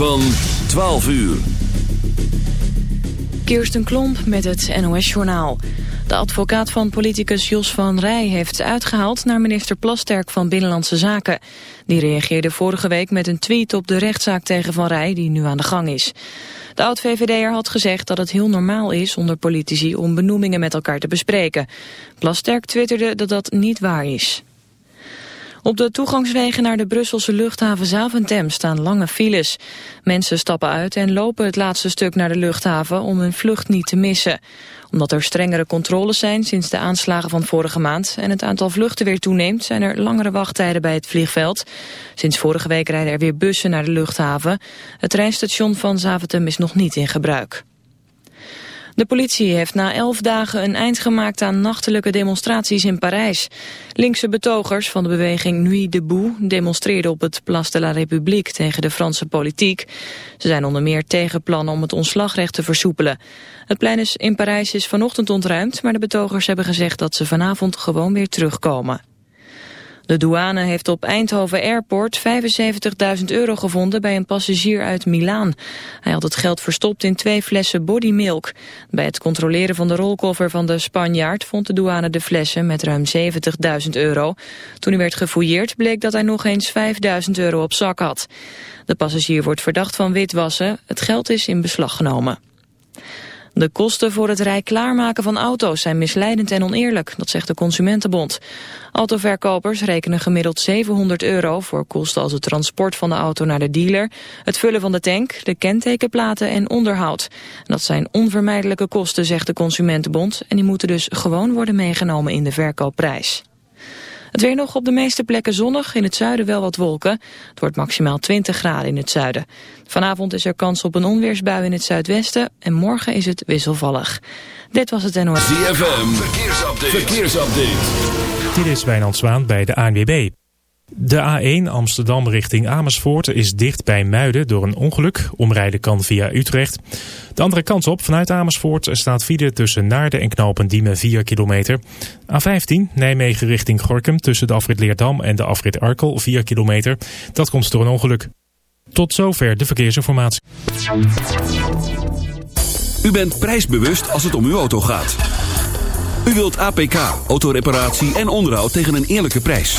van 12 uur. Kirsten Klomp met het NOS-journaal. De advocaat van politicus Jos van Rij heeft uitgehaald naar minister Plasterk van Binnenlandse Zaken. Die reageerde vorige week met een tweet op de rechtszaak tegen Van Rij die nu aan de gang is. De oud-VVD'er had gezegd dat het heel normaal is onder politici om benoemingen met elkaar te bespreken. Plasterk twitterde dat dat niet waar is. Op de toegangswegen naar de Brusselse luchthaven Zaventem staan lange files. Mensen stappen uit en lopen het laatste stuk naar de luchthaven om hun vlucht niet te missen. Omdat er strengere controles zijn sinds de aanslagen van vorige maand en het aantal vluchten weer toeneemt, zijn er langere wachttijden bij het vliegveld. Sinds vorige week rijden er weer bussen naar de luchthaven. Het treinstation van Zaventem is nog niet in gebruik. De politie heeft na elf dagen een eind gemaakt aan nachtelijke demonstraties in Parijs. Linkse betogers van de beweging Nuit debout demonstreerden op het Place de la République tegen de Franse politiek. Ze zijn onder meer tegen plannen om het ontslagrecht te versoepelen. Het plein is in Parijs is vanochtend ontruimd, maar de betogers hebben gezegd dat ze vanavond gewoon weer terugkomen. De douane heeft op Eindhoven Airport 75.000 euro gevonden bij een passagier uit Milaan. Hij had het geld verstopt in twee flessen bodymilk. Bij het controleren van de rolkoffer van de Spanjaard vond de douane de flessen met ruim 70.000 euro. Toen hij werd gefouilleerd bleek dat hij nog eens 5.000 euro op zak had. De passagier wordt verdacht van witwassen. Het geld is in beslag genomen. De kosten voor het rij klaarmaken van auto's zijn misleidend en oneerlijk, dat zegt de Consumentenbond. Autoverkopers rekenen gemiddeld 700 euro voor kosten als het transport van de auto naar de dealer, het vullen van de tank, de kentekenplaten en onderhoud. Dat zijn onvermijdelijke kosten, zegt de Consumentenbond, en die moeten dus gewoon worden meegenomen in de verkoopprijs. Het weer nog op de meeste plekken zonnig, in het zuiden wel wat wolken. Het wordt maximaal 20 graden in het zuiden. Vanavond is er kans op een onweersbui in het zuidwesten en morgen is het wisselvallig. Dit was het NOS. ZFM, verkeersupdate. verkeersupdate. Dit is Wijnand Zwaan bij de ANWB. De A1 Amsterdam richting Amersfoort is dicht bij Muiden door een ongeluk. Omrijden kan via Utrecht. De andere kant op, vanuit Amersfoort, staat file tussen Naarden en Knopendiemen 4 kilometer. A15 Nijmegen richting Gorkum tussen de afrit Leerdam en de afrit Arkel 4 kilometer. Dat komt door een ongeluk. Tot zover de verkeersinformatie. U bent prijsbewust als het om uw auto gaat. U wilt APK, autoreparatie en onderhoud tegen een eerlijke prijs.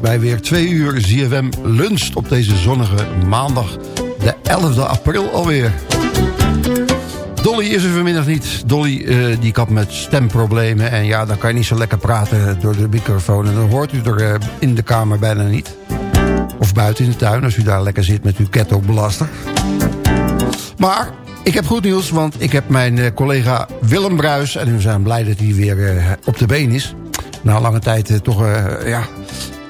Bij weer twee uur ZFM luncht op deze zonnige maandag, de 11e april alweer. Dolly is er vanmiddag niet. Dolly eh, die kapt met stemproblemen en ja, dan kan je niet zo lekker praten door de microfoon. En dan hoort u er eh, in de kamer bijna niet. Of buiten in de tuin als u daar lekker zit met uw kettlebelaster. Maar Ik heb goed nieuws, want ik heb mijn eh, collega Willem Bruis... en we zijn blij dat hij weer op de been is. Na lange tijd toch ja,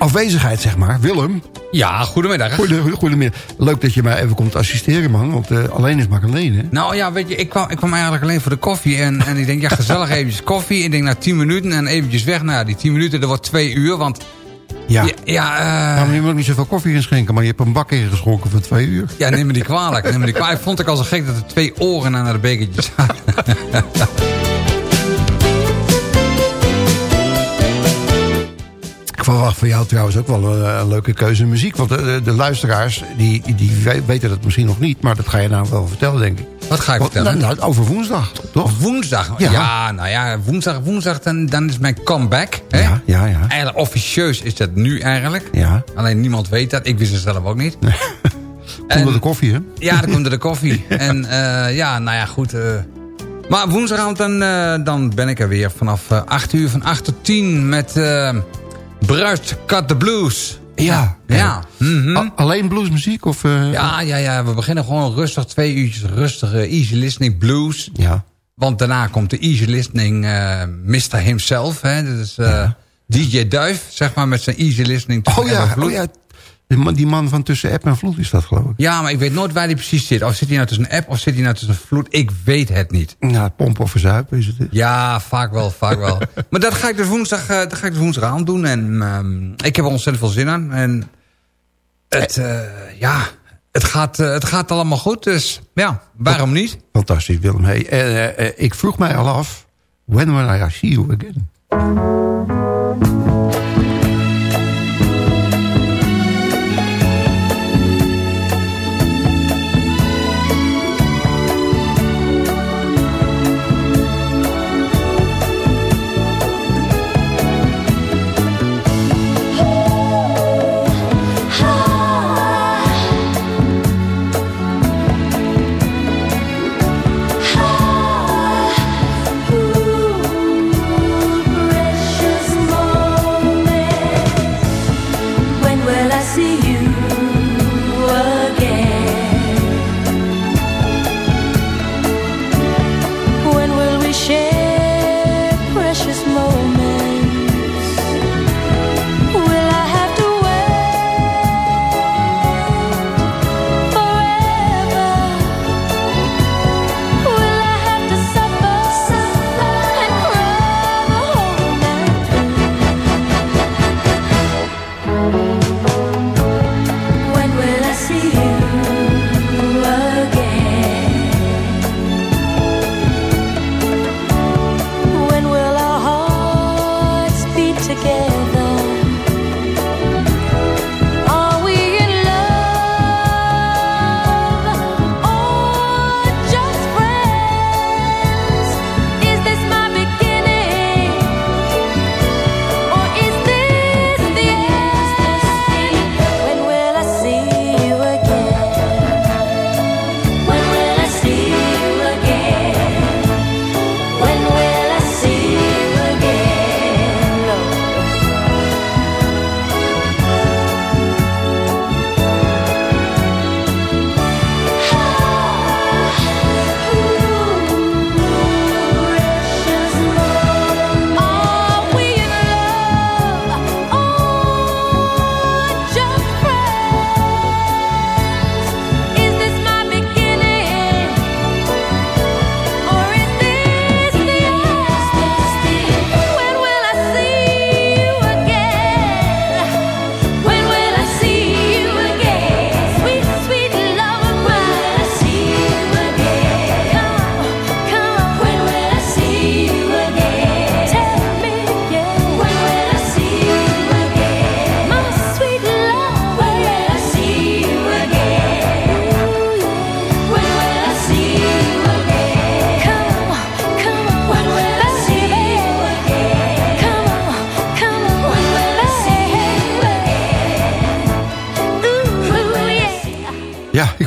afwezigheid, zeg maar. Willem, Ja, goedemiddag. goede, goedemiddag. Leuk dat je mij even komt assisteren, man. Want eh, alleen is maar alleen, hè? Nou ja, weet je, ik kwam, ik kwam eigenlijk alleen voor de koffie. En, en ik denk, ja, gezellig eventjes koffie. Ik denk, nou, 10 minuten en eventjes weg. Nou, die 10 minuten, dat wordt twee uur. Want Ja. ja, ja, maar je moet niet zoveel koffie inschenken, maar je hebt een bak ingeschonken voor twee uur. ja neem me niet kwalijk. Neem me niet kwalijk. Ik vond het al zo gek dat er twee oren aan de bekertjes zaten. verwacht van jou trouwens ook wel een, een leuke keuze muziek. Want de, de, luisteraars, die, die, die we- weten dat misschien nog niet... maar dat ga je nou wel vertellen, denk ik. Wat ga ik Want, vertellen? nou, nou, over woensdag, toch? Woensdag. Ja. Ja. nou ja, woensdag, woensdag dan, dan is mijn comeback. Hè? Ja, ja, ja. Eigenlijk officieus is dat nu eigenlijk. Ja. Alleen niemand weet dat. Ik wist het zelf ook niet. Onder de koffie, hè? Ja, dan komt er de koffie. en eh, ja, nou ja, goed. eh. maar woensdagavond dan, eh, dan ben ik er weer vanaf eh 8 uur, van 8 tot 10 met eh Bruist Cut the Blues. Ja. Ja. mhm. Alleen bluesmuziek? Of, eh, ja, ja, ja, we beginnen gewoon rustig, twee uurtjes rustige easy listening blues. Ja. Want daarna komt de easy listening eh Mr. Himself. Hè? Dat is eh, DJ Duif, zeg maar, met zijn easy listening. Oh ja, oh ja. Die man, die man van tussen app en vloed is dat, geloof ik. Ja, maar ik weet nooit waar hij precies zit. Of zit hij nou tussen een app of zit hij nou tussen een vloed? Ik weet het niet. Ja, pompen of verzuipen is het. hè? Ja, vaak wel, vaak wel. maar dat ga ik dus woensdag, eh, dat ga ik dus woensdagavond doen. En ehm, ik heb er ontzettend veel zin aan. En het, eh, ja, het gaat, eh, het gaat allemaal goed. Dus ja, waarom niet? Fantastisch, Willem. Hey, eh, eh, ik vroeg mij al af... When will I see you again?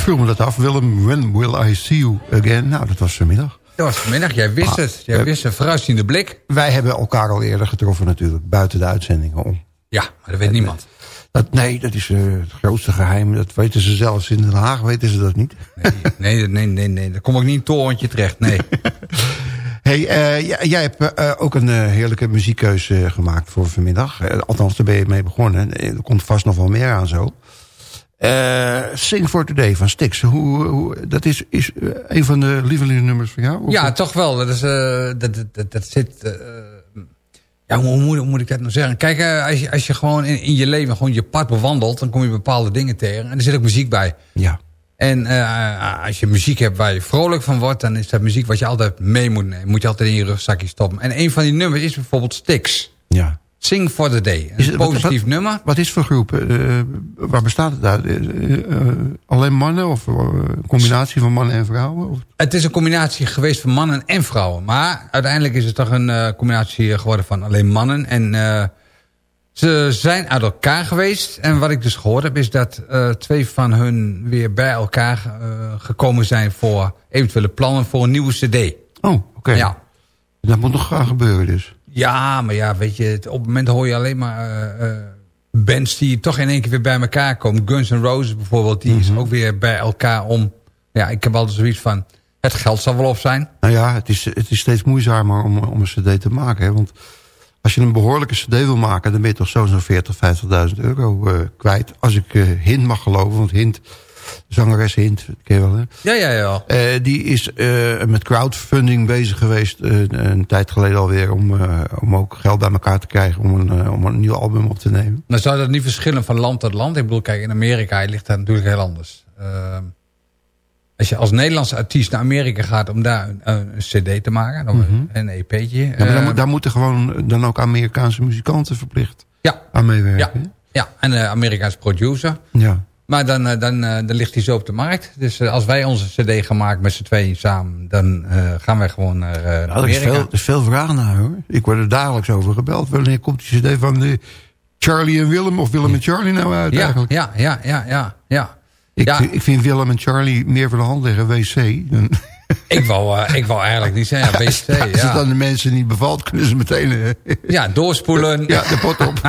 Vroeg me dat af. Willem, when will I see you again? Nou, dat was vanmiddag. Dat was vanmiddag, jij wist het. Jij eh, wist een vooruitziende blik. Wij hebben elkaar al eerder getroffen natuurlijk. Buiten de uitzendingen om. Ja, maar dat weet niemand. Dat, nee, dat is eh, het grootste geheim. Dat weten ze zelfs in Den Haag, weten ze dat niet. Nee, nee, nee, nee. Dan kom ik niet in een torentje terecht. Nee. Hey, eh, jij, jij hebt eh, ook een eh, heerlijke muziekkeuze gemaakt voor vanmiddag. Eh, althans, daar ben je mee begonnen. Eh, Er komt vast nog wel meer aan zo. Eh, Sing for Today van Styx. Hoe, hoe, dat is, is eh, een van de lievelingsnummers van jou? Of- Ja, toch wel. Dat, is, eh, dat, dat, dat, zit... ja, hoe, hoe moet, ik dat nou zeggen? Kijk, als, je, als je gewoon in, in je leven gewoon je pad bewandelt... dan kom je bepaalde dingen tegen. En er zit ook muziek bij. Ja. En als je muziek hebt waar je vrolijk van wordt... dan is dat muziek wat je altijd mee moet nemen. Moet je altijd in je rugzakje stoppen. En een van die nummers is bijvoorbeeld Styx. ja. Sing for the Day. Is Een het- positief wat- nummer. Wat is het voor groep? Eh, waar bestaat het uit? Eh, eh, alleen mannen of eh, een combinatie van mannen en vrouwen? Of? Het is een combinatie geweest van mannen en vrouwen. Maar uiteindelijk is het toch een eh, combinatie geworden van alleen mannen. En eh, ze zijn uit elkaar geweest. En wat ik dus gehoord heb is dat eh, twee van hun weer bij elkaar eh, gekomen zijn... voor eventuele plannen voor een nieuwe cd. Oh, oké. Ja. Dat moet nog gaan gebeuren dus. Ja, maar ja, weet je, op het moment hoor je alleen maar... eh, eh, bands die toch in één keer weer bij elkaar komen. Guns N' Roses bijvoorbeeld, die is ook weer bij elkaar om... Ja, ik heb altijd zoiets van... Het geld zal wel op zijn. Nou ja, het is, het is steeds moeizamer om, om een cd te maken. Hè? Want als je een behoorlijke cd wil maken... dan ben je toch zo zo'n 40, 50.000 euro eh, kwijt. Als ik Hint mag geloven. Want Hint, zangeres Hint, ken je wel hè? Ja, ja, ja. Eh, die is eh, met crowdfunding bezig geweest eh, een tijd geleden alweer... Om, om ook geld bij elkaar te krijgen om een, om een nieuw album op te nemen. Dan zou dat niet verschillen van land tot land. Ik bedoel, kijk, in Amerika ligt dat natuurlijk heel anders. Ehm, als je als Nederlandse artiest naar Amerika gaat om daar een, een cd te maken, of een- een EP'tje. Ja, maar daar, moet- daar moeten gewoon dan ook Amerikaanse muzikanten verplicht ja, aan ja, meewerken. ja, en een Amerikaans producer. Ja. Maar dan, eh, dan, eh, dan ligt hij zo op de markt. Dus eh, als wij onze cd gaan maken met z'n tweeën samen... dan gaan wij gewoon naar, Nou, er, is veel, er is veel vraag naar hoor. Ik word er dagelijks over gebeld. Wanneer komt die cd van de Charlie en Willem of Willem en Charlie nou uit ja, eigenlijk? ja, ja, ja, ja, ja. Ik, ja. ik vind Willem en Charlie meer voor de hand liggen, wc. Dan- Ik wou, ik wou eigenlijk niet zeggen, ja, WC, Als het ja. de mensen niet bevalt, kunnen ze meteen Ja, doorspoelen. ja, de pot op.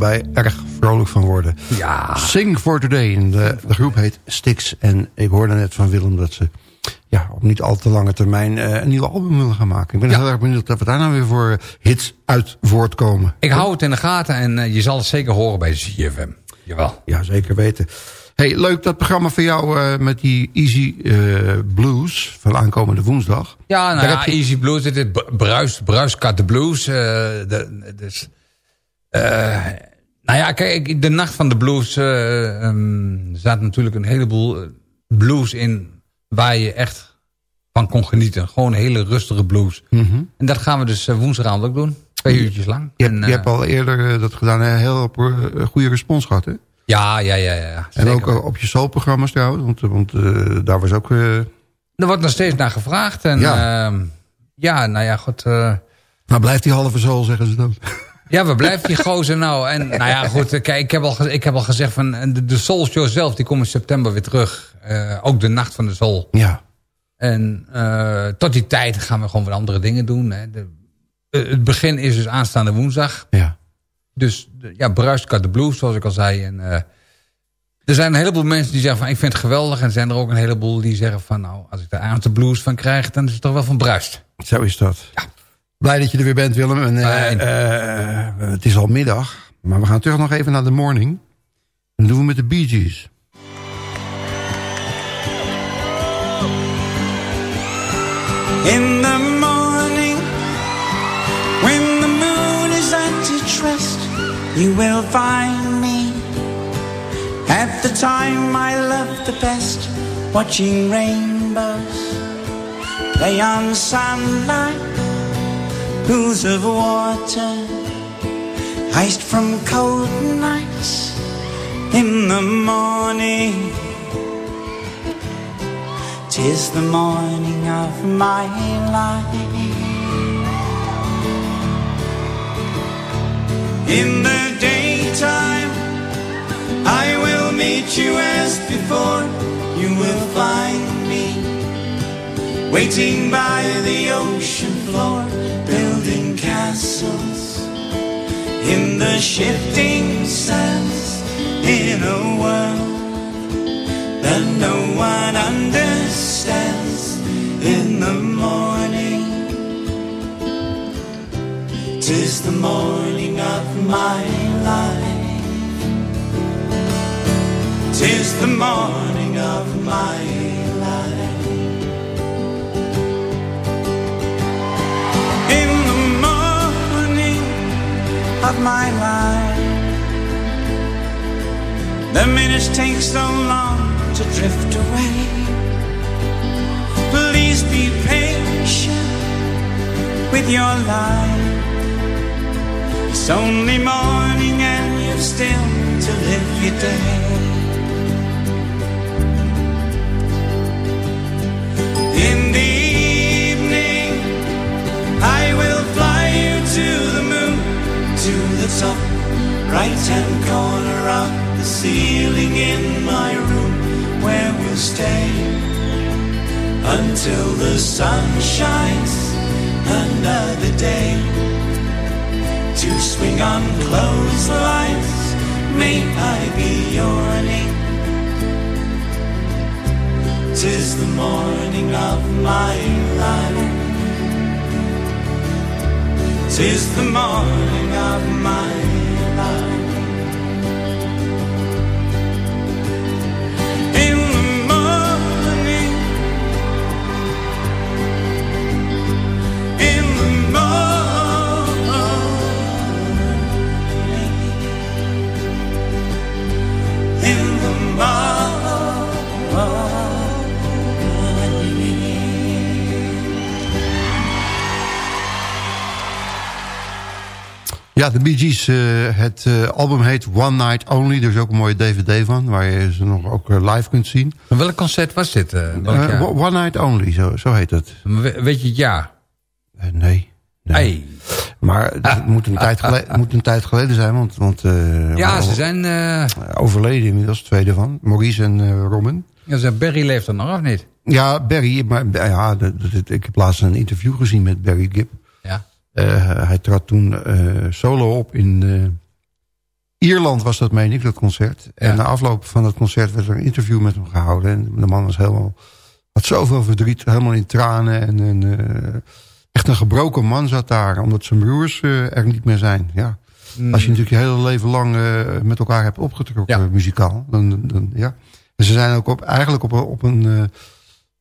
allebei erg vrolijk van worden. Ja. Sing for Today. En de, de groep heet Styx. En ik hoorde net van Willem dat ze ja, op niet al te lange termijn eh, een nieuw album willen gaan maken. Ik ben Ja. heel erg benieuwd dat we daar nou weer voor hits uit voortkomen. Ik hou het in de gaten en eh, je zal het zeker horen bij ZFM. Jawel. Ja, zeker weten. Hey, leuk dat programma voor jou eh, met die Easy eh, Blues van aankomende woensdag. Ja, nou ja, heb je- Easy Blues, dit is br- bruis, bruiskat de blues. eh, de, dus, eh, nou ja, kijk, de nacht van de blues, eh, ehm, er zaten natuurlijk een heleboel eh, blues in waar je echt van kon genieten. Gewoon hele rustige blues. Mhm. En dat gaan we dus eh, woensdagavond ook doen. Twee uurtjes lang. Je, En, je hebt al eerder dat gedaan en heel goede respons gehad, hè? Ja, ja, ja. ja En ook op je soulprogramma's trouwens, want, want daar was ook... Er wordt nog steeds naar gevraagd. En, Ja. ja. ja, nou ja, goed. maar blijft die halve soul, zeggen ze dan. Ja, waar blijft die gozer nou? En nou ja, goed, kijk, ik heb al, ik heb al gezegd van de, de Soul Show zelf, die komt in september weer terug. Eh, ook de Nacht van de Soul. Ja, En eh, tot die tijd gaan we gewoon weer andere dingen doen. Hè. De, eh, het begin is dus aanstaande woensdag. ja. Dus ja, Bruiskat de Blues, zoals ik al zei. En, er zijn een heleboel mensen die zeggen van ik vind het geweldig. En er zijn er ook een heleboel die zeggen van nou, als ik de avond de blues van krijg, dan is het toch wel van Bruist. Zo is dat. Blij dat je er weer bent, Willem. En, eh, eh, het is al middag, maar we gaan terug nog even naar de morning. En dat doen we met de Bee Gees. In the morning, when the moon is at its rest, you will find me at the time I love the best, watching rainbows play on sunlight, pools of water, iced from cold nights. In the morning, tis the morning of my life. In the daytime, I will meet you as before. You will find me waiting by the ocean floor, castles in the shifting sands, in a world that no one understands. In the morning, tis the morning of my life. Tis the morning of my life. Of my life, the minutes take so long to drift away. Please be patient with your life. It's only morning and you've still to live your day. Ceiling in my room, where we'll stay until the sun shines another day. To swing on clotheslines, may I be yawning. Tis the morning of my life. Tis the morning of my life. Ja, de Bee Gees, eh, het eh, album heet One Night Only. Er is ook een mooie dvd van, waar je ze nog ook eh, live kunt zien. Welk concert was dit? One Night Only, zo, zo heet het. We- weet je het jaar? Eh, nee. nee. Hey. Maar het moet, een tijd geleden, moet een tijd geleden zijn, want, want Ja, ze zijn, overleden inmiddels, tweede van. Maurice en Robin. ja, ze- Barry leeft er nog, of niet? Ja, Barry, maar ja, ik heb laatst een interview gezien met Barry Gibb. Eh, hij trad toen eh, solo op in eh, Ierland, was dat meen ik, dat concert. En Ja. na afloop van dat concert werd er een interview met hem gehouden. En de man was helemaal, had zoveel verdriet, helemaal in tranen. En, en echt een gebroken man zat daar, omdat zijn broers er niet meer zijn. Ja. Mm. Als je natuurlijk je hele leven lang met elkaar hebt opgetrokken, Ja. muzikaal. Dan, dan, ja. En ze zijn ook op, eigenlijk op, een- op een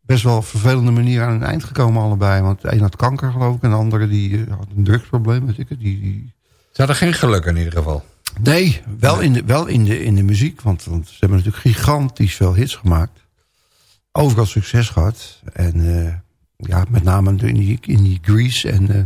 best wel vervelende manier aan een eind gekomen allebei. Want de een had kanker geloof ik en de andere die eh, had een drugsprobleem. Weet ik het. Die, die... Ze hadden geen geluk in ieder geval. Nee, wel, in de, wel in, de, in de muziek. Want, want ze hebben natuurlijk gigantisch veel hits gemaakt. Overal succes gehad. En eh, ja, met name in die, in die Grease en eh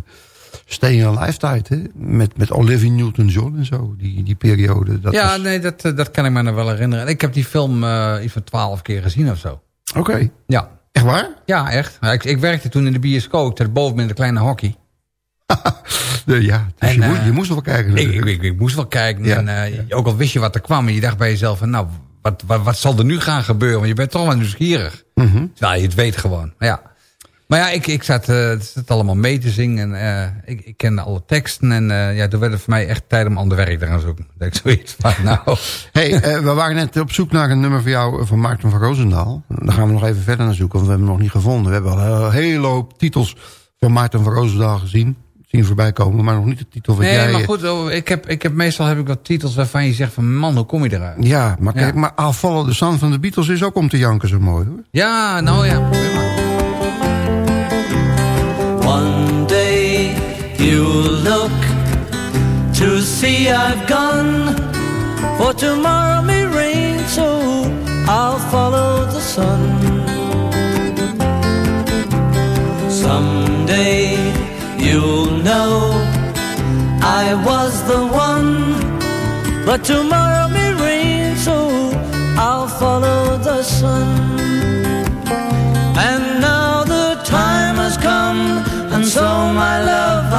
Staying Alive tijd. Hè? Met, met Olivia Newton-John en zo. Die, die periode. Dat ja, was- nee, dat, dat kan ik me nog wel herinneren. Ik heb die film eh, iets van twaalf keer gezien of zo. Oké, Ja, echt waar? ja echt. Ik, ik werkte toen in de bioscoop. Ik zat boven met een kleine hockey. Nee, ja, dus En, je, eh, moest, je moest wel kijken. Ik, ik, ik, moest wel kijken. Ja, En, eh, Ook al wist je wat er kwam. En je dacht bij jezelf van, nou, wat, wat, wat zal er nu gaan gebeuren? Want je bent toch wel nieuwsgierig. Mhm. Terwijl je het weet gewoon. Maar ja, maar ja ik, ik zat, eh, het zat allemaal mee te zingen. En, eh, ik, ik kende alle teksten. En eh, ja, toen werd het voor mij echt tijd om ander werk te gaan zoeken. Dat ik zoiets van, nou... hey, we waren net op zoek naar een nummer voor jou van Maarten van Roosendaal. Daar gaan we nog even verder naar zoeken, want we hebben hem nog niet gevonden. We hebben al een hele hoop titels van Maarten van Roosendaal gezien. Zien voorbij komen, maar nog niet de titel van Nee, jij... maar goed, oh, ik heb, ik heb, meestal heb ik wat titels waarvan je zegt van... Man, hoe kom je eruit? Ja, maar kijk, Ja. maar I'll Follow the Sun van de Beatles is ook om te janken zo mooi hoor. Ja, nou ja. You'll look to see I've gone. For tomorrow may rain, so I'll follow the sun. Someday you'll know I was the one. But tomorrow may rain, so I'll follow the sun. And now the time has come, and so my love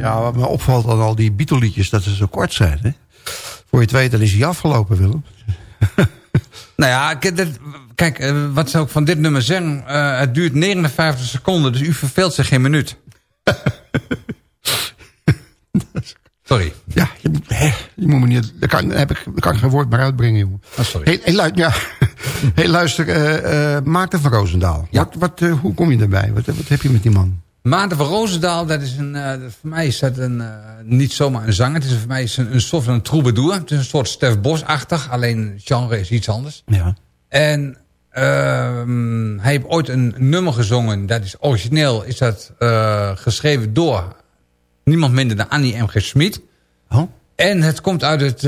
Ja, wat me opvalt aan al die Beatle-liedjes, dat ze zo kort zijn. Hè? Voor je het weet, dan is hij afgelopen, Willem. Nou ja, kijk, eh, wat zou ik van dit nummer zeggen? Eh, het duurt 59 seconden, dus u verveelt zich geen minuut. Sorry. Ja, je, hè, je moet me niet... Daar kan, heb ik, daar kan ik geen woord meer uitbrengen, jongen. Oh, sorry. Hey, ja. hey, luister, eh eh Maarten van Roosendaal. Ja. Wat, wat, hoe kom je erbij? Wat, wat heb je met die man? Maarten van Roosendaal, dat is een, eh, voor mij is dat een, eh, niet zomaar een zanger. Het is voor mij is een, een soort van een troubadour. Het is een soort Stef Bos-achtig, alleen genre is iets anders. Ja. En ehm, hij heeft ooit een nummer gezongen. Dat is origineel, is dat eh, geschreven door niemand minder dan Annie M. G. Smit. Oh? En het komt uit het,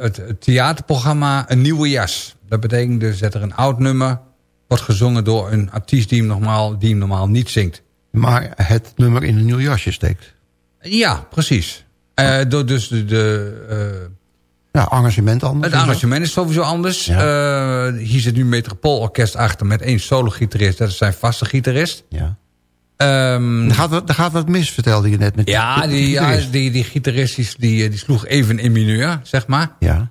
het, het theaterprogramma Een Nieuwe Jas. Dat betekent dus dat er een oud nummer wordt gezongen door een artiest die hem normaal, die hem normaal niet zingt. Maar het nummer in een nieuw jasje steekt. Ja, precies. Eh, door dus de, de, eh, Ja, arrangement anders. het arrangement is sowieso anders. Ja. Eh, hier zit nu een Metropoolorkest achter met één solo-gitarist. Dat is zijn vaste gitarist. Ja. Ehm, Er, gaat wat, er gaat wat mis, vertelde je net. Met ja, die, ja, gitarist. die, die gitarist die, die, die sloeg even in mineur, zeg maar. Ja.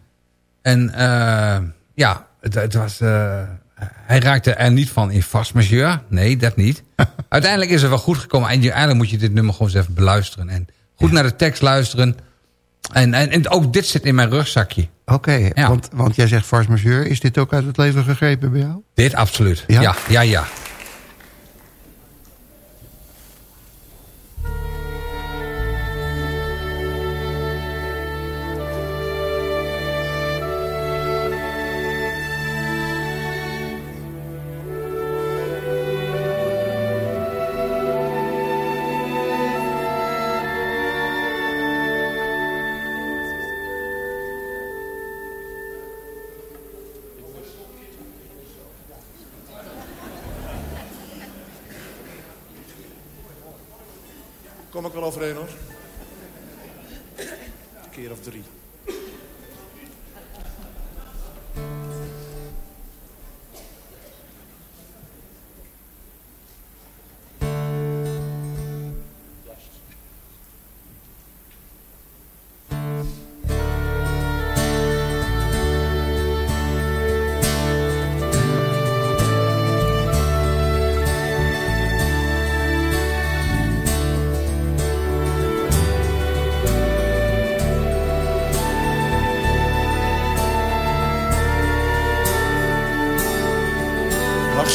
En ja, het, het was... hij raakte er niet van in vast majeur. Nee, dat niet. Uiteindelijk is het wel goed gekomen. En eigenlijk moet je dit nummer gewoon eens even beluisteren. En goed naar de tekst luisteren. En, en, en ook dit zit in mijn rugzakje. Oké, Ja. want, want jij zegt force majeure. Is dit ook uit het leven gegrepen bij jou? Dit absoluut. Ja? Ja, ja, ja.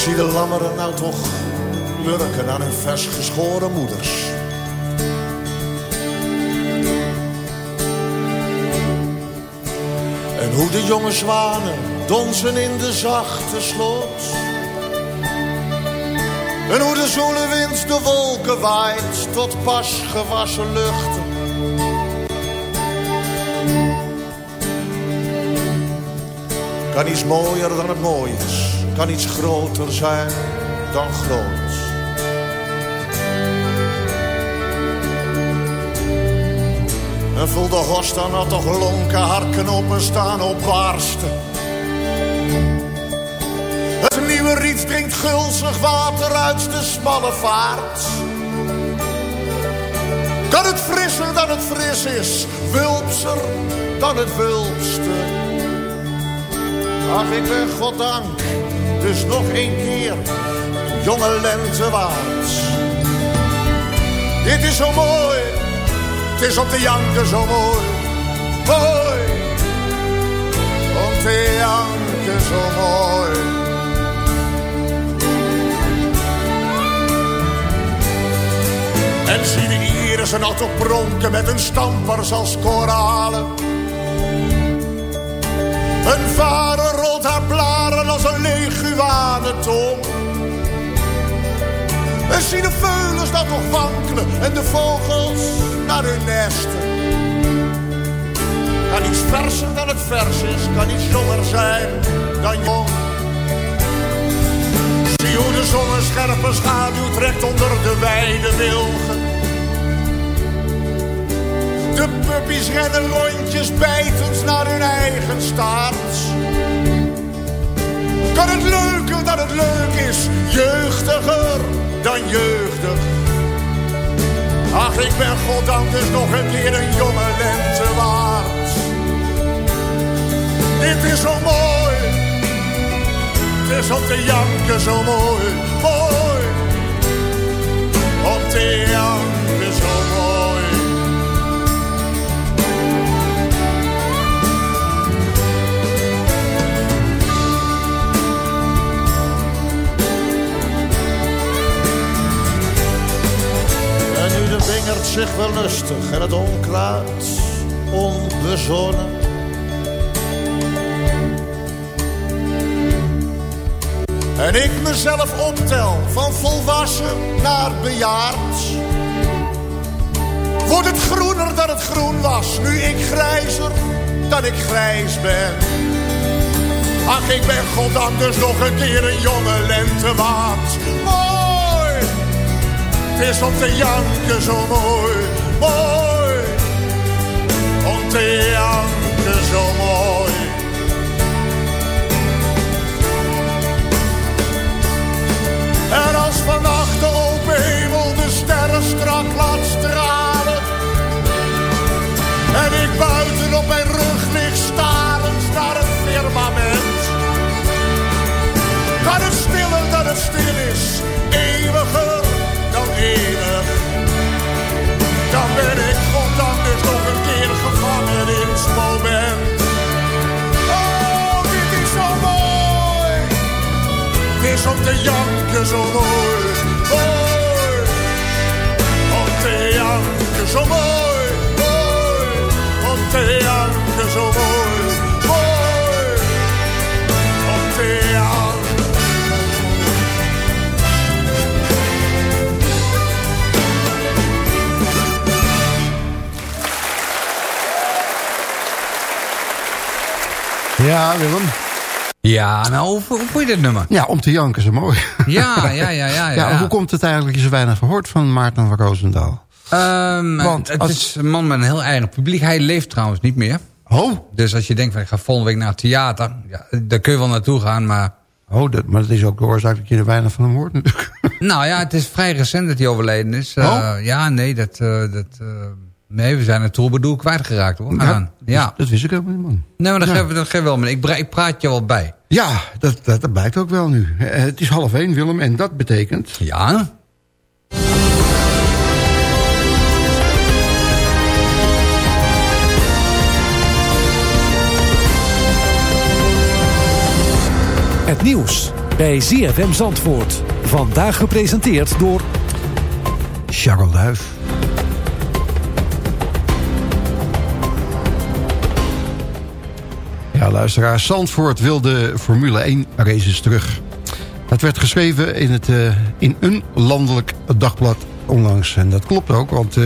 Zie de lammeren nou toch lurken aan hun vers geschoren moeders. En hoe de jonge zwanen donzen in de zachte sloot. En hoe de zoele wind de wolken waait tot pas gewassen luchten. Kan iets mooier dan het mooi is, kan iets groter zijn dan groot. En voel de horst dan nou toch lonken, en staan op barsten. Het nieuwe riet drinkt gulzig water uit de smalle vaart. Kan het frisser dan het fris is, wulpser dan het wulpste. Ach, ik ben goddank, dus nog één keer, een jonge lente waard. Dit is zo mooi, het is om te janken zo mooi, mooi. Om te janken zo mooi. En zie de irissen al toch pronken met hun stampers als koralen. Een vader als een leguanentom. En zie de veulens dat nog wankelen en de vogels naar hun nesten. Kan iets verser dan het vers is, kan iets jonger zijn dan jong. Zie hoe de zon een scherpe schaduw trekt onder de wijde wilgen. De puppies rennen rondjes bijtend naar hun eigen staart. Kan het leuker dan het leuk is, jeugdiger dan jeugdig. Ach, ik ben goddank dus nog een keer een jonge lente waard. Dit is zo mooi, het is om te janken zo mooi, mooi. Om te janken Wingerd zich wel lustig en het onkruid onbezonnen. En ik mezelf optel van volwassen naar bejaard. Wordt het groener dan het groen was, nu ik grijzer dan ik grijs ben. Ach, ik ben goddank dus nog een keer een jonge lente waard. Het is om te janken zo mooi, mooi. Om te janken zo mooi. En als vannacht de open hemel de sterren strak laat stralen. En ik buiten op mijn rug lig som vår, vår. Åtte anker som vår, vår. Åtte anker som vår, vår. Åtte anker Ja, Willem. Ja, nou, hoe, hoe vond je dit nummer? Ja, om te janken zo mooi. Ja, ja, ja, ja. ja, Ja, hoe komt het eigenlijk dat je zo weinig verhoord van Maarten van Roosendaal? Ehm, Want het als- is een man met een heel eigen publiek. Hij leeft trouwens niet meer. Oh, Dus als je denkt van ik ga volgende week naar het theater. Ja, daar kun je wel naartoe gaan. Maar oh dat, maar dat is ook de oorzaak dat je er weinig van hem hoort natuurlijk. nou ja, het is vrij recent dat hij overleden is. Oh? Ja, nee, dat, eh, dat, eh, nee, we zijn het troubadour kwijtgeraakt hoor. Ja. ja. Dat wist ik helemaal niet, man. Nee, maar dat Ja. geef, dat geef wel. Maar ik, praat je wel bij. Ja, dat, dat, dat blijkt ook wel nu. Eh, Het is half één, Willem, en dat betekent... Ja. Het nieuws bij ZFM Zandvoort. Vandaag gepresenteerd door... Charles Duif. Luisteraar. Zandvoort wil de Formule 1 races terug. Dat werd geschreven in, het, eh, in een landelijk dagblad onlangs. En dat klopt ook, want eh,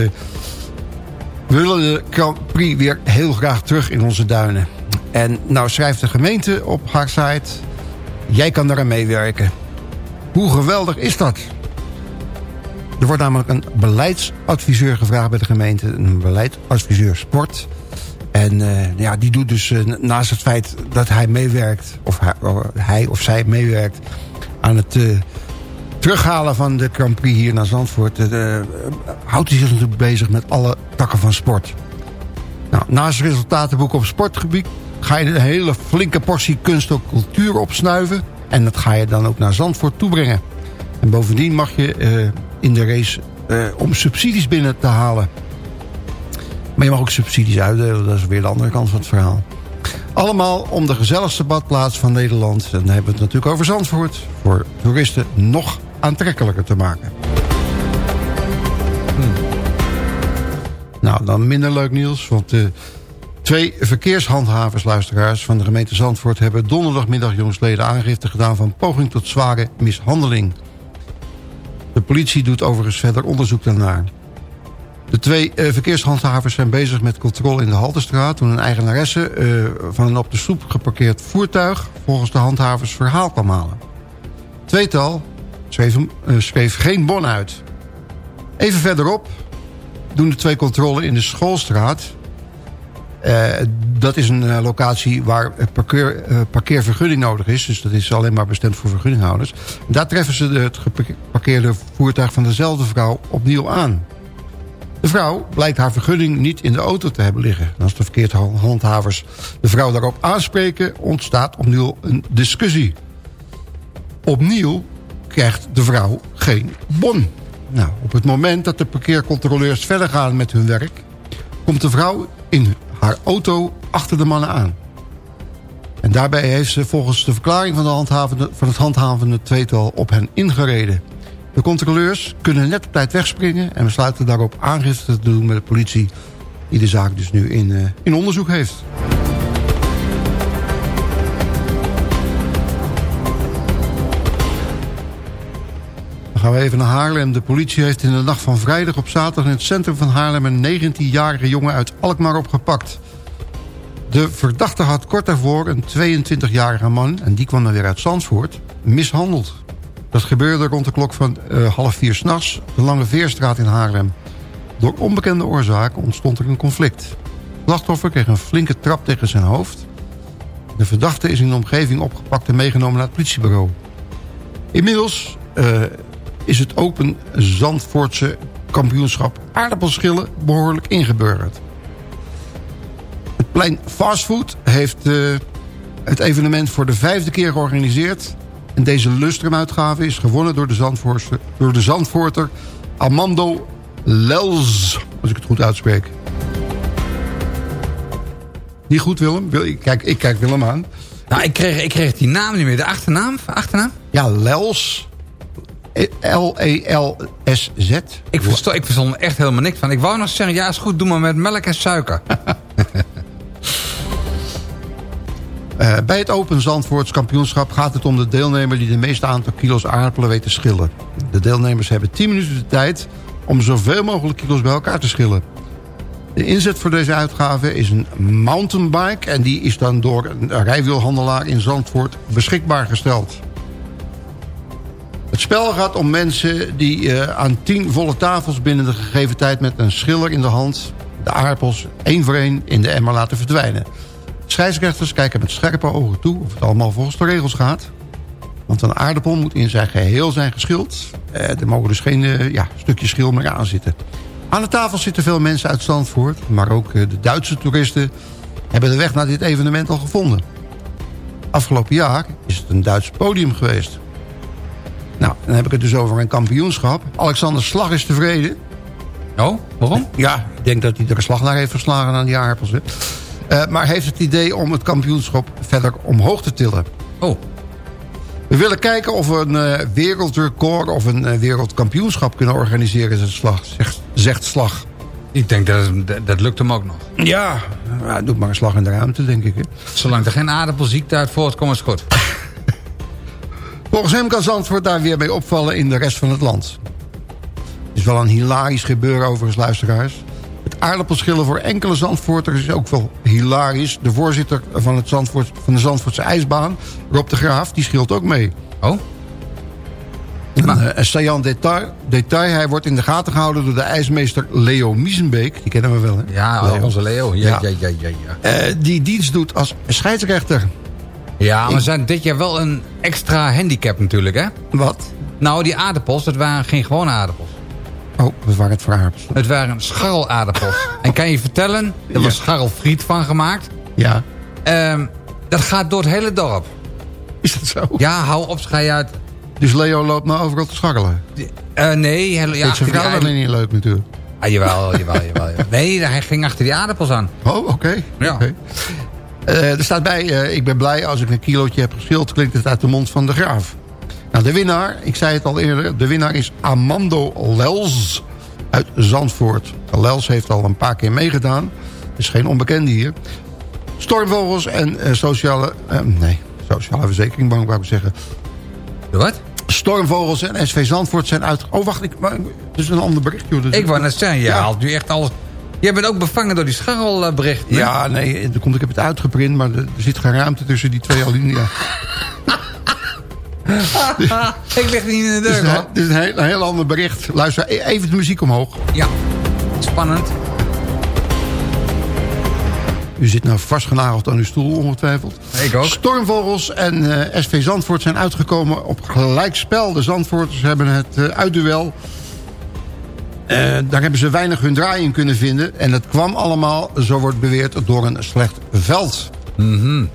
we willen de Grand Prix weer heel graag terug in onze duinen. En nou schrijft de gemeente op haar site... Jij kan daaraan meewerken. Hoe geweldig is dat? Er wordt namelijk een beleidsadviseur gevraagd bij de gemeente. Een beleidsadviseur sport. En eh, ja, die doet dus eh, naast het feit dat hij meewerkt... of hij, of hij of zij meewerkt aan het eh, terughalen van de Grand Prix hier naar Zandvoort... houdt hij zich natuurlijk bezig met alle takken van sport. Nou, naast resultatenboek op sportgebied... ga je een hele flinke portie kunst en cultuur opsnuiven... en dat ga je dan ook naar Zandvoort toebrengen. En bovendien mag je in de race om subsidies binnen te halen. Maar je mag ook subsidies uitdelen, dat is weer de andere kant van het verhaal. Allemaal om de gezelligste badplaats van Nederland... en dan hebben we het natuurlijk over Zandvoort... voor toeristen nog aantrekkelijker te maken. Nou, dan minder leuk nieuws, want eh, twee verkeershandhavers, luisteraars van de gemeente Zandvoort... hebben donderdagmiddag jongsleden aangifte gedaan van poging tot zware mishandeling. De politie doet overigens verder onderzoek daarnaar. De twee eh, verkeershandhavers zijn bezig met controle in de Haltestraat... toen een eigenaresse eh, van een op de stoep geparkeerd voertuig... volgens de handhavers verhaal kwam halen. Tweetal schreef, eh, schreef geen bon uit. Even verderop doen de twee controle in de Schoolstraat. Dat is een locatie waar parkeer, parkeervergunning nodig is. Dus dat is alleen maar bestemd voor vergunninghouders. Daar treffen ze de- het geparkeerde voertuig van dezelfde vrouw opnieuw aan. De vrouw blijkt haar vergunning niet in de auto te hebben liggen. En als de verkeershandhavers de vrouw daarop aanspreken... ontstaat opnieuw een discussie. Opnieuw krijgt de vrouw geen bon. Nou, op het moment dat de parkeercontroleurs verder gaan met hun werk... komt de vrouw in haar auto achter de mannen aan. En daarbij heeft ze volgens de verklaring van, de handhavende, van het handhavende tweetal op hen ingereden. De controleurs kunnen net op tijd wegspringen... en besluiten daarop aangifte te doen met de politie... die de zaak dus nu in, eh, in onderzoek heeft. Dan gaan we even naar Haarlem. De politie heeft in de nacht van vrijdag op zaterdag... in het centrum van Haarlem een 19-jarige jongen uit Alkmaar opgepakt. De verdachte had kort daarvoor een 22-jarige man... en die kwam dan weer uit Zandvoort, mishandeld. Dat gebeurde rond de klok van eh, half vier s'nachts... de Lange Veerstraat in Haarlem. Door onbekende oorzaken ontstond er een conflict. Het slachtoffer kreeg een flinke trap tegen zijn hoofd. De verdachte is in de omgeving opgepakt en meegenomen naar het politiebureau. Inmiddels eh, is het Open Zandvoortse kampioenschap aardappelschillen behoorlijk ingeburgerd. Het plein Fastfood heeft eh, het evenement voor de vijfde keer georganiseerd. En deze lustrumuitgave is gewonnen door de, Zandvoortse, door de Zandvoorter Amando Lels. Als ik het goed uitspreek. Niet goed, Willem? Wil- ik- Kijk, ik kijk Willem aan. Nou, ik kreeg, ik kreeg die naam niet meer. De achternaam? Achternaam? Ja, Lels. E- L-E-L-S-Z. Ik verstond, ik verstond er echt helemaal niks van. Ik wou nog zeggen, ja is goed, doe maar met melk en suiker. Eh, bij het Open Zandvoorts kampioenschap gaat het om de deelnemer... die de meeste aantal kilo's aardappelen weet te schillen. De deelnemers hebben 10 minuten de tijd... om zoveel mogelijk kilo's bij elkaar te schillen. De inzet voor deze uitgave is een mountainbike... en die is dan door een rijwielhandelaar in Zandvoort beschikbaar gesteld. Het spel gaat om mensen die eh, aan 10 volle tafels... binnen de gegeven tijd met een schiller in de hand... de aardappels één voor één in de emmer laten verdwijnen... Scheidsrechters kijken met scherpe ogen toe of het allemaal volgens de regels gaat. Want een aardappel moet in zijn geheel zijn geschild. Eh, er mogen dus geen eh, ja, stukjes schil meer aan zitten. Aan de tafel zitten veel mensen uit Zandvoort. Maar ook eh, de Duitse toeristen hebben de weg naar dit evenement al gevonden. Afgelopen jaar is het een Duits podium geweest. Nou, dan heb ik het dus over een kampioenschap. Alexander Slag is tevreden. Oh, waarom? Ja, ik denk dat hij er een slag naar heeft verslagen aan die aardappels. hè. Eh, maar heeft het idee om het kampioenschap verder omhoog te tillen. Oh, We willen kijken of we een eh, wereldrecord of een eh, wereldkampioenschap kunnen organiseren, zegt Slag. Zegt, zegt Slag. ik denk dat, dat, dat lukt hem ook nog. Ja, ja, doe maar een slag in de ruimte, denk ik. Hè. Zolang er geen aardappelziekte uit voortkomt, is goed. Volgens hem kan Zandvoort daar weer mee opvallen in de rest van het land. Het is wel een hilarisch gebeuren overigens, luisteraars. Het aardappelschillen voor enkele Zandvoorters is ook wel hilarisch. De voorzitter van, het Zandvoort, van de Zandvoortse ijsbaan, Rob de Graaf, die schilt ook mee. Oh? Een, eh, een saillant detail, detail, hij wordt in de gaten gehouden door de ijsmeester Leo Miesenbeek. Die kennen we wel, hè? Ja, Leo. onze Leo. Ja, Ja. ja, ja, ja. Eh, die dienst doet als scheidsrechter. Ja, maar Ik- zijn dit jaar wel een extra handicap natuurlijk, hè? Wat? Nou, die aardappels, dat waren geen gewone aardappels. Oh, wat waren het voor aardappels? Het waren scharrelaardappels. en kan je vertellen, er was Ja. scharrelfriet van gemaakt. Ja, Ehm, dat gaat door het hele dorp. is dat zo? Ja, hou op, schij uit. Dus Leo loopt nou overal te scharrelen. Eh, nee, hele, ja, vrouw ei- alleen niet leuk natuurlijk. Ah, jawel, jawel, jawel, jawel. Nee, hij ging achter die aardappels aan. Oh, oké. Ja. Eh, er staat bij, eh, ik ben blij als ik een kilootje heb geschild... klinkt het uit de mond van de graaf. Nou, de winnaar, ik zei het al eerder... de winnaar is Amando Lels uit Zandvoort. Lels heeft al een paar keer meegedaan. Is geen onbekende hier. Stormvogels en eh, sociale... eh, nee, sociale verzekering, wou ik zeggen. De wat? Stormvogels en SV Zandvoort zijn uit... Oh, wacht, ik, maar, het is een ander berichtje. hoor. Dus Ik wou net zeggen, je Ja. haalt nu echt alles... Jij bent ook bevangen door die scharrelberichten. hè? Ja, nee, ik heb het uitgeprint, maar er, er zit geen ruimte tussen die twee alinea. Ik lig niet in de deur, hoor. het is een, heel, een heel ander bericht. Luister, e- even de muziek omhoog. Ja, spannend. U zit nou vastgenageld aan uw stoel, ongetwijfeld. Ik ook. Stormvogels en eh, SV Zandvoort zijn uitgekomen op gelijkspel. De Zandvoorters hebben het eh, uitduel. Eh, daar hebben ze weinig hun draai in kunnen vinden. En dat kwam allemaal, zo wordt beweerd, door een slecht veld. Ja,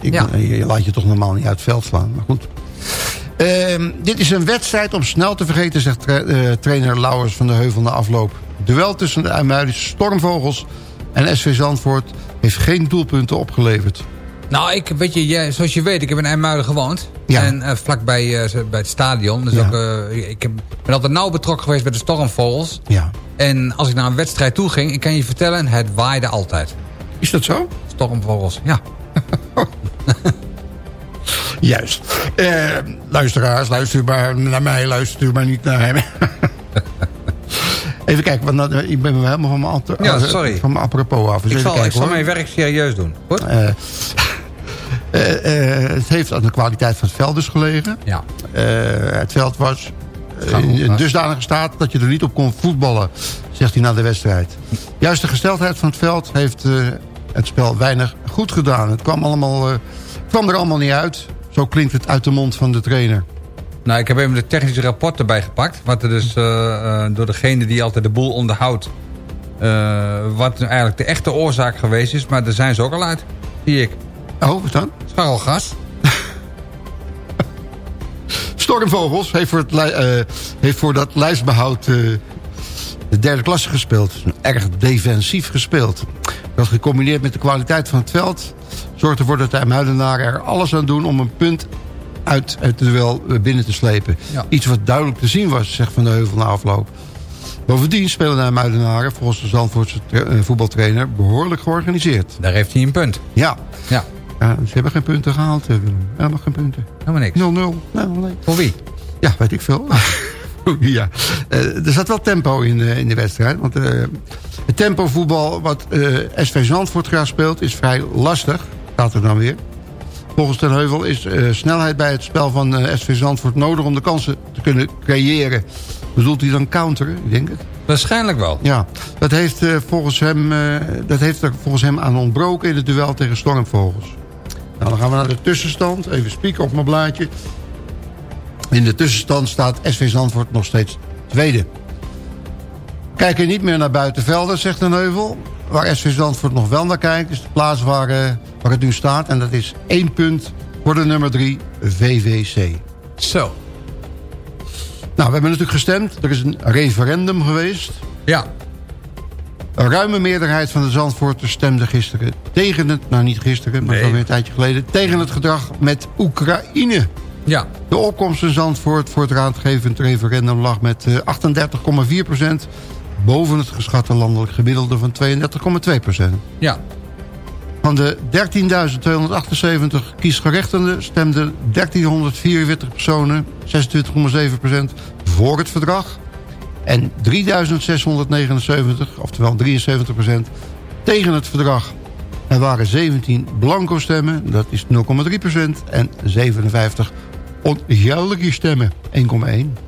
ik, Ja. je, je laat je toch normaal niet uit het veld slaan, maar goed. Ehm, dit is een wedstrijd om snel te vergeten, zegt tra- eh, trainer Lauwers van de Heuvel na afloop. Duel tussen de IJmuidische Stormvogels en SV Zandvoort heeft geen doelpunten opgeleverd. Nou, ik, weet je, jij- zoals je weet, ik heb in IJmuiden gewoond. Ja. En eh, vlakbij eh, bij het stadion. Dus Ja. ook, ik heb, ben altijd nauw betrokken geweest bij de Stormvogels. Ja. En als ik naar een wedstrijd toe ging, ik kan je vertellen, het waaide altijd. Is dat zo? Stormvogels, ja. Juist. Eh, luisteraars, luister maar naar mij, luister maar niet naar hem. Even kijken, want ik ben helemaal van mijn, Ja, eh, sorry. Van mijn apropos af. Dus Ik zal, ik kijken, zal hoor. mijn werk serieus doen. Goed? Eh, het heeft aan de kwaliteit van het veld dus gelegen. Ja. Het veld was in dusdanige staat dat je er niet op kon voetballen, zegt hij na de wedstrijd. Juist de gesteldheid van het veld heeft het spel weinig goed gedaan. Het kwam, allemaal, eh, kwam er allemaal niet uit. Zo klinkt het uit de mond van de trainer. Nou, ik heb even de technische rapport erbij gepakt. Wat er dus eh, eh, door degene die altijd de boel onderhoudt... wat nu eigenlijk de echte oorzaak geweest is. Maar daar zijn ze ook al uit, zie ik. Oh, wat dan? Scharrelgas. Stormvogels heeft voor, het, heeft voor dat lijstbehoud eh, de derde klasse gespeeld. Erg defensief gespeeld. Dat gecombineerd met de kwaliteit van het veld... zorgt ervoor dat de IJmuidenaren er alles aan doen om een punt uit het duel binnen te slepen. Ja. Iets wat duidelijk te zien was, zegt Van de Heuvel na afloop. Bovendien spelen de Muidenaren, volgens de Zandvoortse eh, voetbaltrainer, behoorlijk georganiseerd. Daar heeft hij een punt. Ja, Ja, ze hebben geen punten gehaald, eh, Willem. Helemaal geen punten. 0-0. helemaal niks. Nou, nee. Voor wie? Ja, weet ik veel. ja. Eh, er zat wel tempo in, de- in de wedstrijd. Want eh, het tempovoetbal wat eh, SV Zandvoort graag speelt is vrij lastig. Staat er dan weer. Volgens Ten Heuvel is eh, snelheid bij het spel van eh, SV Zandvoort nodig... om de kansen te kunnen creëren. Bedoelt hij dan counteren? Ik denk het. Waarschijnlijk wel. Ja, dat heeft, eh, volgens hem, eh, dat heeft er volgens hem aan ontbroken in het duel tegen Stormvogels. Nou, dan gaan we naar de tussenstand. Even spieken op mijn blaadje. In de tussenstand staat SV Zandvoort nog steeds tweede. Kijken niet meer naar buitenvelden, zegt de Heuvel. Waar SV Zandvoort nog wel naar kijkt, is de plaats waar, eh, waar het nu staat. En dat is één punt voor de nummer drie, VVC. Zo. Nou, we hebben natuurlijk gestemd. Er is een referendum geweest. Ja. Een ruime meerderheid van de Zandvoorters stemde gisteren tegen het... nou niet gisteren, maar Nee. alweer een tijdje geleden... tegen het gedrag met Oekraïne. Ja. De opkomst in Zandvoort voor het raadgevend referendum lag met eh, 38,4% boven het geschatte landelijk gemiddelde van 32,2 Ja. Van de 13.278 kiesgerechtigden stemden 1344 personen, 26,7% voor het verdrag. En 3679, oftewel 73% tegen het verdrag. Er waren 17 blanco stemmen, dat is 0,3% en 57 ongeldige stemmen, 1,1.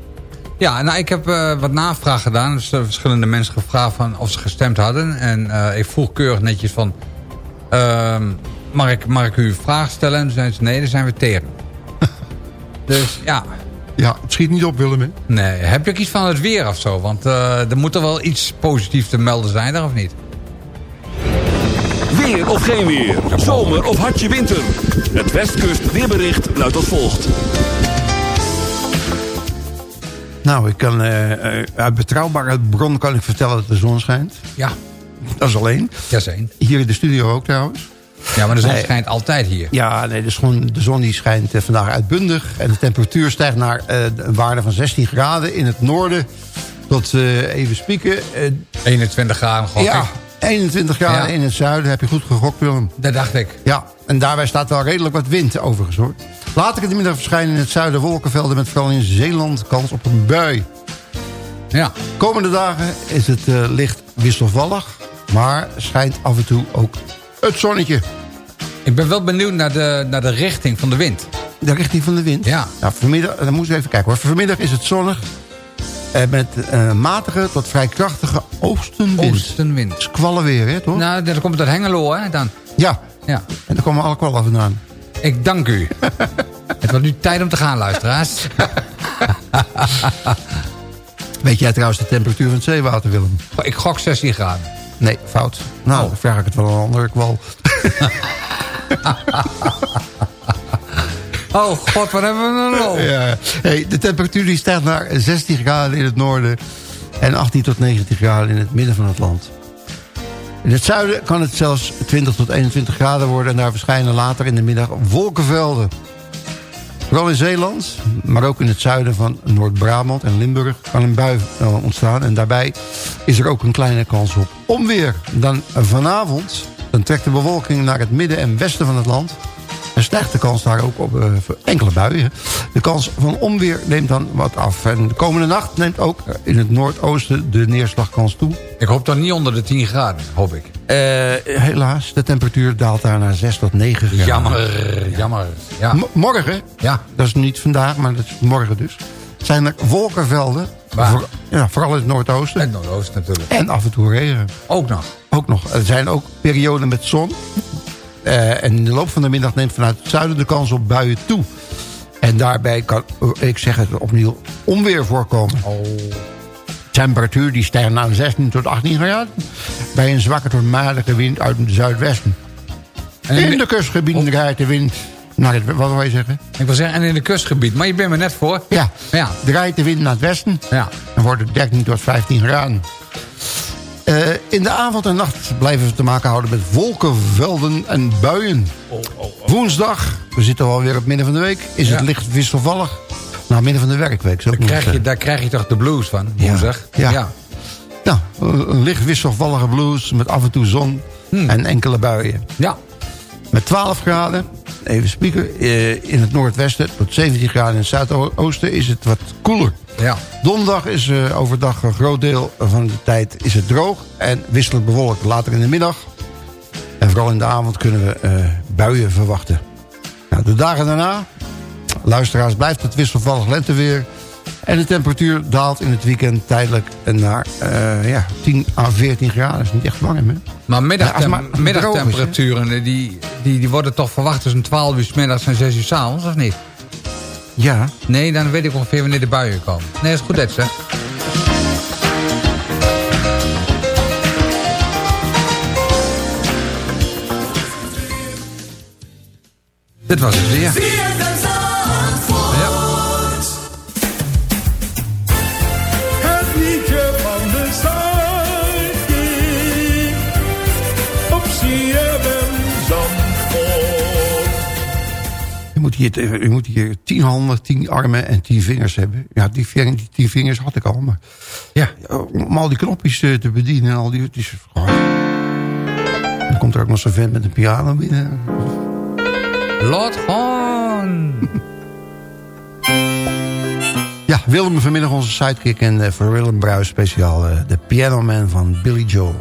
Ja, nou, ik heb eh, wat navraag gedaan. Dus uh, verschillende mensen gevraagd van of ze gestemd hadden. En uh, ik vroeg keurig netjes van... Uh, mag, ik, mag ik u een vraag stellen? En toen zeiden ze, nee, daar zijn we tegen. dus ja... Ja, het schiet niet op, Willem, hè? Nee, heb je ook iets van het weer of zo? Want er moet er wel iets positiefs te melden zijn, daar of niet? Weer of geen weer. Zomer of hartje winter. Het Westkust weerbericht luidt als volgt. Nou, ik kan, uh, uit betrouwbare bron kan ik vertellen dat de zon schijnt. Ja. Dat is alleen. Dat is één. Hier in de studio ook trouwens. Ja, maar de zon nee. schijnt altijd hier. Ja, nee, de zon, de zon die schijnt uh, vandaag uitbundig. En de temperatuur stijgt naar een waarde van 16 graden in het noorden. Tot even spieken. 21 graden, gok Ja, ik. 21 graden ja. in het zuiden. Heb je goed gegokt, Willem? Dat dacht ik. Ja, en daarbij staat wel redelijk wat wind overigens hoor. Later in de middag verschijnen in het zuiden wolkenvelden... met vooral in Zeeland kans op een bui. Ja. Komende dagen is het uh, licht wisselvallig... maar schijnt af en toe ook het zonnetje. Ik ben wel benieuwd naar de, naar de richting van de wind. De richting van de wind? Ja. Nou, vanmiddag, dan moeten we even kijken hoor. Vanmiddag is het zonnig... Uh, met uh, matige tot vrij krachtige oostenwind. Oostenwind. Squallen weer, hè, toch? Nou, dan komt het uit Hengelo, hè, dan. Ja. ja. En daar komen alle kwallen vandaan. Ik dank u. het wordt nu tijd om te gaan, luisteraars. Weet jij trouwens de temperatuur van het zeewater, Willem? Ik gok 16 graden. Nee, fout. Nou, oh. dan vraag ik het wel aan een andere kwal. oh god, wat hebben we lol. Ja. Hey, de temperatuur die stijgt naar 16 graden in het noorden... en 18 tot 19 graden in het midden van het land. In het zuiden kan het zelfs 20 tot 21 graden worden... en daar verschijnen later in de middag wolkenvelden. Vooral in Zeeland, maar ook in het zuiden van Noord-Brabant en Limburg... kan een bui ontstaan en daarbij is er ook een kleine kans op onweer. Dan vanavond dan trekt de bewolking naar het midden en westen van het land... en stijgt de kans daar ook op uh, enkele buien. De kans van onweer neemt dan wat af. En de komende nacht neemt ook in het noordoosten de neerslagkans toe. Ik hoop dan niet onder de 10 graden, hoop ik. Uh, helaas, de temperatuur daalt daar naar 6 tot 9 graden. Jammer, ja. jammer. Ja. Morgen, ja. dat is niet vandaag, maar dat is morgen dus... zijn er wolkenvelden, voor, ja, vooral in het noordoosten. Het noordoosten natuurlijk. En af en toe regen. Ook nog. Ook nog. Er zijn ook perioden met zon. Uh, en in de loop van de middag neemt vanuit het zuiden de kans op buien toe. En daarbij kan, ik zeg het opnieuw, onweer voorkomen. Oh. Temperatuur die stijgt naar 16 tot 18 graden. Bij een zwakke tot matige wind uit het zuidwesten. En in, in de kustgebieden oh. draait de wind naar het... Wat wil je zeggen? Ik wil zeggen, en in de kustgebied. Maar je bent me net voor. Ja, ja. draait de wind naar het westen. Ja. Dan wordt het 13 tot 15 graden. Uh, in de avond en nacht blijven we te maken houden met wolkenvelden en buien. Oh, oh, oh. Woensdag We zitten alweer op midden van de week. Is Ja. het licht wisselvallig? Nou, midden van de werkweek. Daar krijg, je, daar krijg je toch de blues van, woensdag? Ja. ja. Nou, een licht wisselvallige blues met af en toe zon Hmm. en enkele buien. Ja. Met 12 graden, even spieken, eh, in het noordwesten tot 17 graden in het zuidoosten is het wat koeler. Ja. Donderdag is eh, overdag een groot deel van de tijd is het droog en wisselend bewolkt. Later in de middag en vooral in de avond kunnen we eh, buien verwachten. Nou, de dagen daarna, luisteraars, blijft het wisselvallig lenteweer. En de temperatuur daalt in het weekend tijdelijk naar eh, ja, 10 à 14 graden. Dat is niet echt warm, hè? Maar, middagtem- Ja, middagtemperaturen, die, die, die worden toch verwacht tussen 12 uur 's middags en 6 uur 's avonds, of niet? Ja. Nee, dan weet ik ongeveer wanneer de buien komen. Nee, dat is goed, dat zeg. Dit was het weer. Je moet, hier, je moet hier tien handen, tien armen en tien vingers hebben. Ja, die, die tien vingers had ik al, maar... Ja. Om al die knopjes eh, te bedienen en al die... Het is, oh. Dan komt er ook nog zo'n vent met een piano binnen. Lot Horn. Ja, Willem vanmiddag onze sidekick en eh, voor Willem Bruis speciaal eh, de Piano Man van Billy Joel.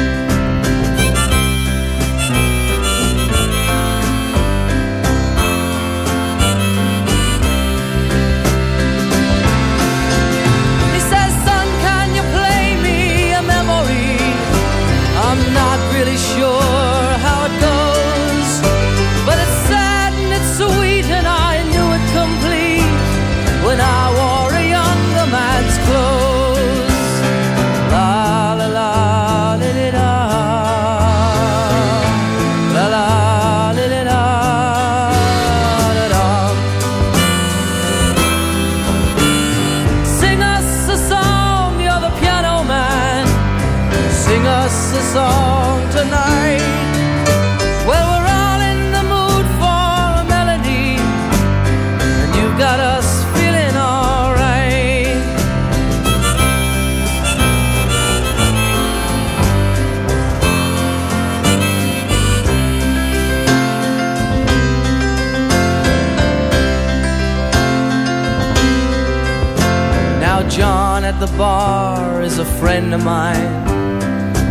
Bar is a friend of mine.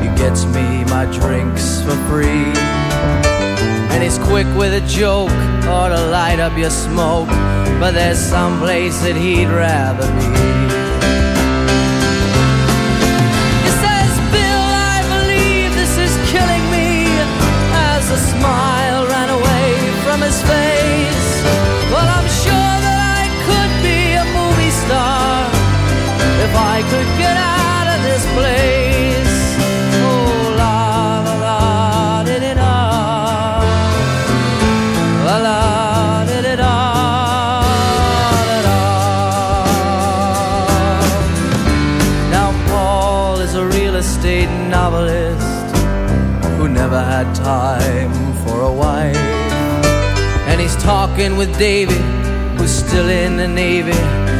He gets me my drinks for free. And he's quick with a joke or to light up your smoke. But there's some place that he'd rather be. I could get out of this place. Oh, la la la, did it all. La la, did it all. Now, Paul is a real estate novelist who never had time for a wife. And he's talking with David, who's still in the Navy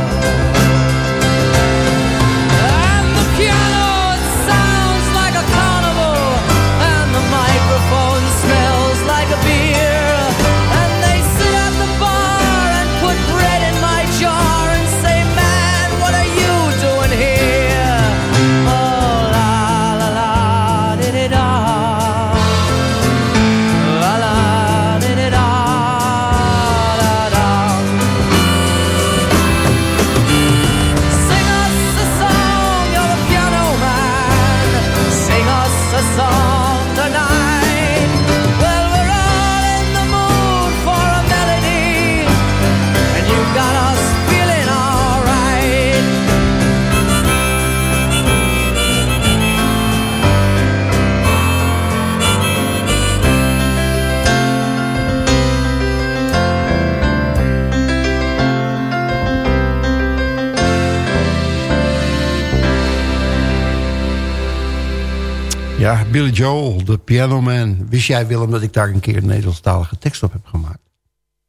Billy Joel, de Piano Man. Wist jij, Willem, dat ik daar een keer een Nederlandstalige tekst op heb gemaakt?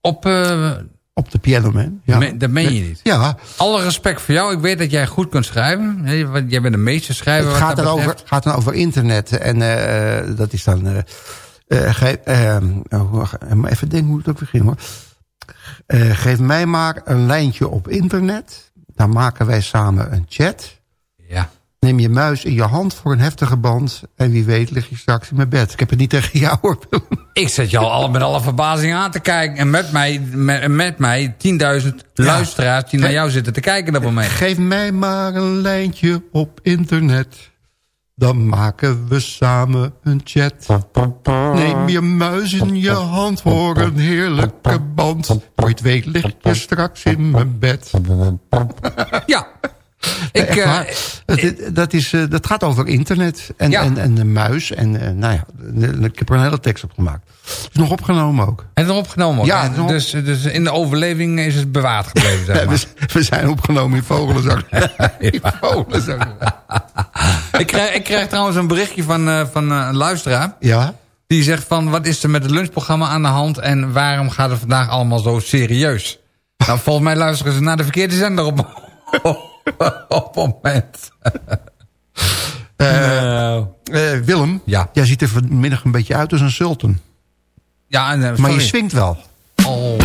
Op, eh, Op de Piano Man? Ja. me- dat meen je niet. Ja, Alle respect voor jou. Ik weet dat jij goed kunt schrijven. Jij bent de meeste schrijver. het wat gaat, erover, betreft. gaat dan over internet. En eh, eh, dat is dan... eh, even denken hoe het ook begint hoor. Geef mij maar een lijntje op internet. Dan maken wij samen een chat. Ja. Neem je muis in je hand voor een heftige band. En wie weet lig je straks in mijn bed. Ik heb het niet tegen jou hoor. Ik zet jou al met alle verbazing aan te kijken. En met mij, met, met mij 10.000 luisteraars die naar jou zitten te kijken op moment. Geef mij maar een lijntje op internet. Dan maken we samen een chat. Neem je muis in je hand voor een heerlijke band. Voor je het weet lig je straks in mijn bed. Ja. Ik, echt eh, waar. dat, dat, is, eh, dat gaat over internet en, Ja. en, en de muis. En eh, nou ja, ik heb er een hele tekst op gemaakt. Het is nog opgenomen ook. En nog opgenomen ook. Ja, nog- dus, dus in de overleving is het bewaard gebleven, zeg maar. we, we zijn opgenomen in Vogelenzang. in Vogelenzang. ik, krijg, ik krijg trouwens een berichtje van, van een luisteraar. Ja? Die zegt van, wat is er met het lunchprogramma aan de hand... en waarom gaat het vandaag allemaal zo serieus? Nou, volgens mij luisteren ze naar de verkeerde zender op, op het moment. Eh, eh, Willem, Ja. jij ziet er vanmiddag een beetje uit als een sultan. Ja, en, eh, Maar je swingt wel. Oh.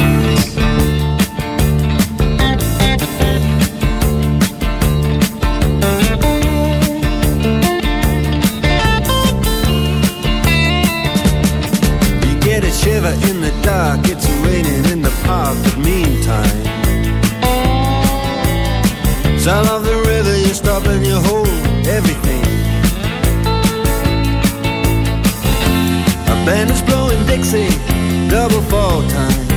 You get a shiver in the dark, it's raining in the park, but meantime. Sound of the river, you stop and you hold everything. A band is blowing Dixie, double fall time.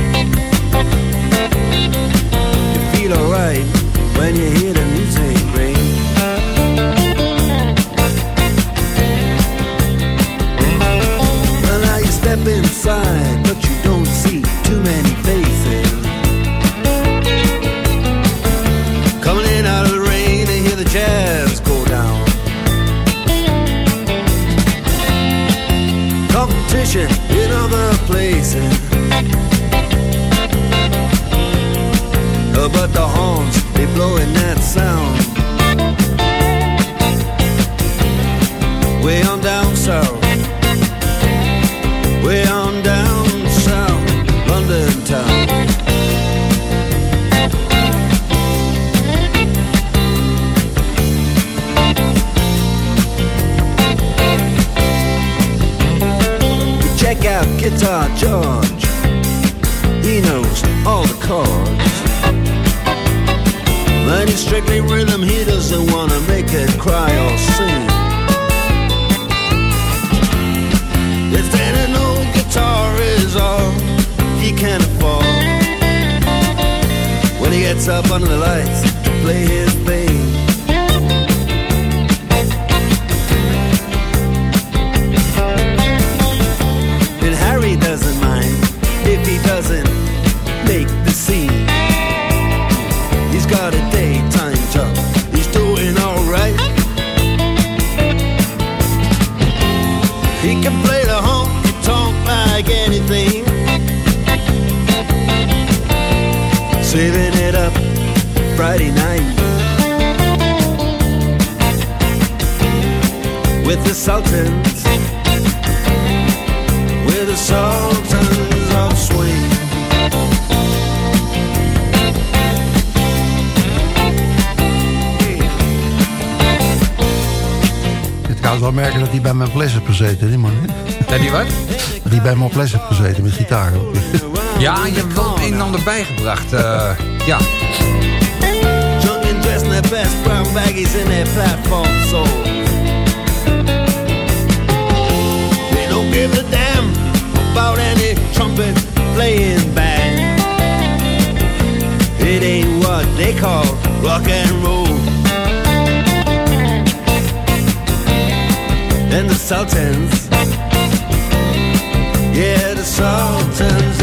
You feel alright when you hear the music wel merken dat hij bij mijn les heeft gezeten, die man. hè? Ja, die wat? Dat hij bij mijn les heeft gezeten met gitaar. Ja, je hebt wel een en ander bijgebracht. eh, ja. Drunk and dressed in their best brown baggies in their platform soul. They don't give a damn about any trumpet playing band. It ain't what they call rock and roll. And the Sultans, yeah, the Sultans